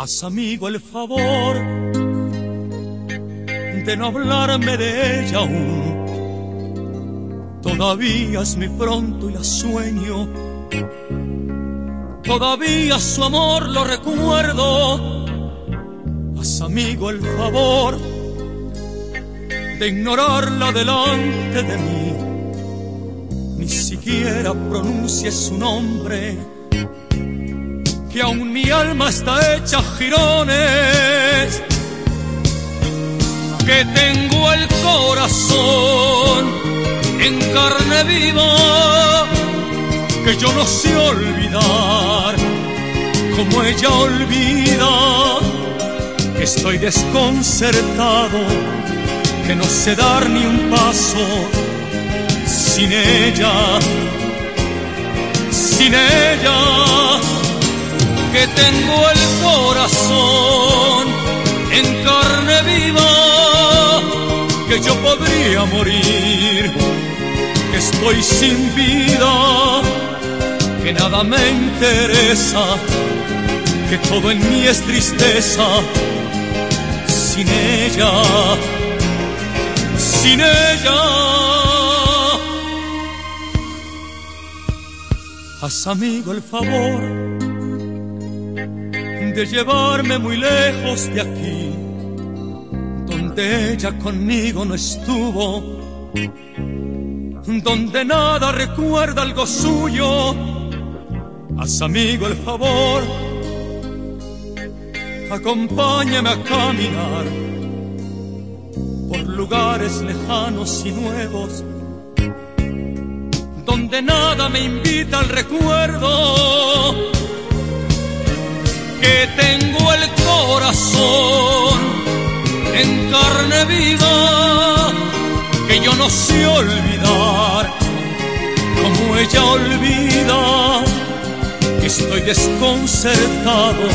Haz amigo el favor de no hablarme de ella aún. Todavía es mi pronto y la sueño. Todavía su amor lo recuerdo. Haz amigo el favor de ignorarla delante de mí. Ni siquiera pronuncie su nombre que aún mi alma está hecha jirones, que tengo el corazón en carne viva, que yo no sé olvidar como ella olvida, que estoy desconcertado, que no sé dar ni un paso sin ella, sin ella tengo el corazón en carne viva, que yo podría morir, que estoy sin vida, que nada me interesa, que todo en mí es tristeza, sin ella, sin ella. Haz amigo el favor de llevarme muy lejos de aquí, donde ella conmigo no estuvo, donde nada recuerda algo suyo. Haz amigo el favor, acompáñame a caminar por lugares lejanos y nuevos, donde nada me invita al recuerdo que tengo el corazón en carne viva, que yo no sé olvidar como ella olvida, que estoy desconcertado,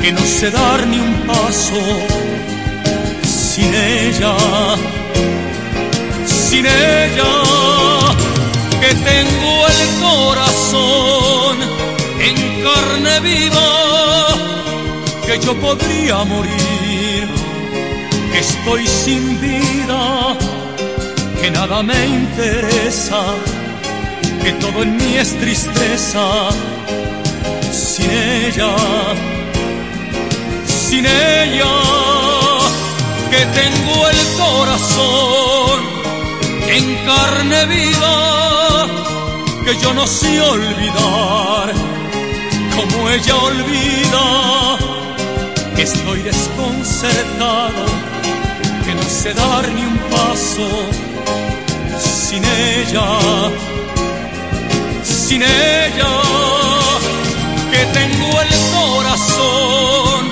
que no sé dar ni un paso sin ella, sin ella, que tengo el corazón en carne viva yo podría morir, que estoy sin vida, que nada me interesa, que todo en mí es tristeza, sin ella, sin ella, que tengo el corazón en carne viva, que yo no sé olvidar como ella olvida estoy desconcertado, que no sé dar ni un paso sin ella, sin ella, que tengo el corazón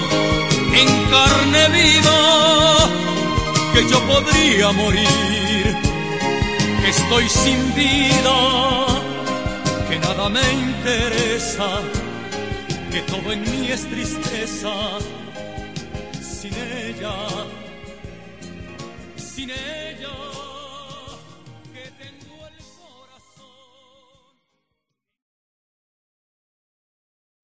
en carne viva, que yo podría morir, que estoy sin vida, que nada me interesa, que todo en mí es tristeza sin ella, sin ella.